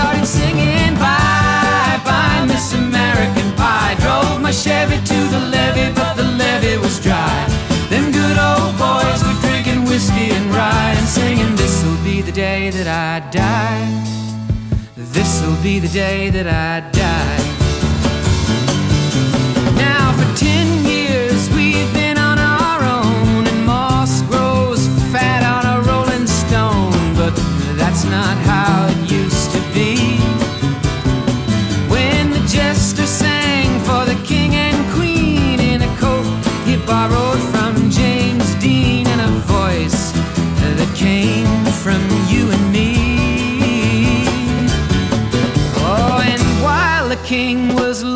Started singing bye bye Miss American Pie. Drove my Chevy to the levee, but the levee was dry. Them good old boys were drinking whiskey and rye and singing, This'll be the day that I die. This'll be the day that I die. Now for ten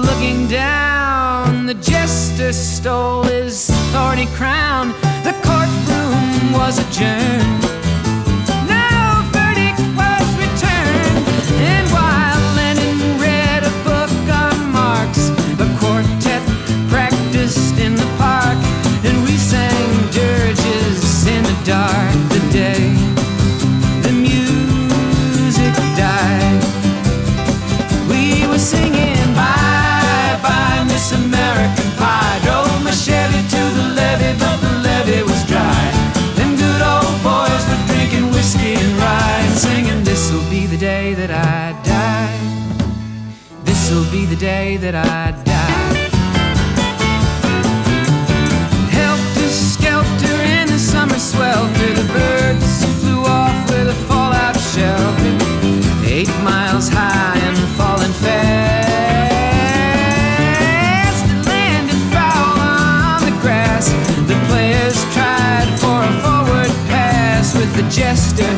looking down, the jester stole his thorny crown. The courtroom was adjourned. Day that I die. Helter skelter in the summer swelter, the birds flew off with a fallout shelter. Eight miles high and falling fast. It landed foul on the grass. The players tried for a forward pass with the jester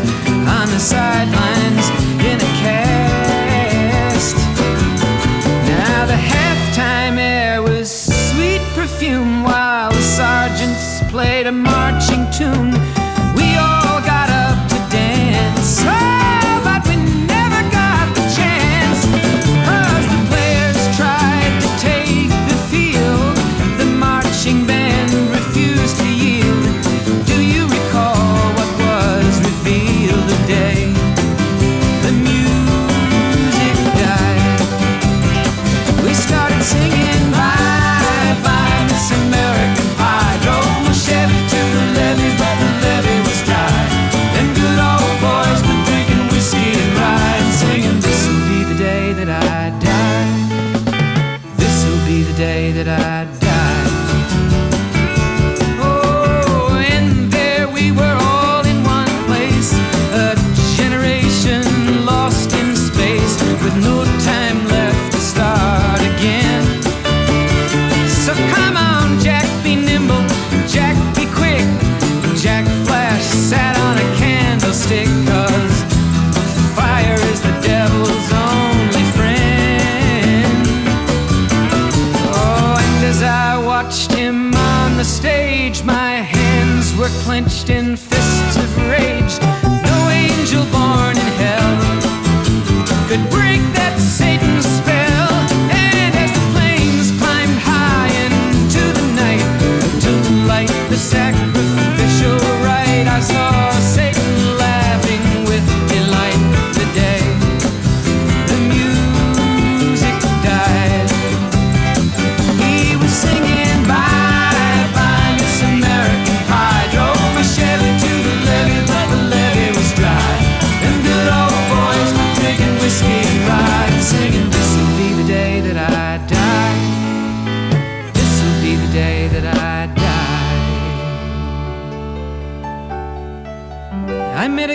played a marching tune. We all got up to dance, oh,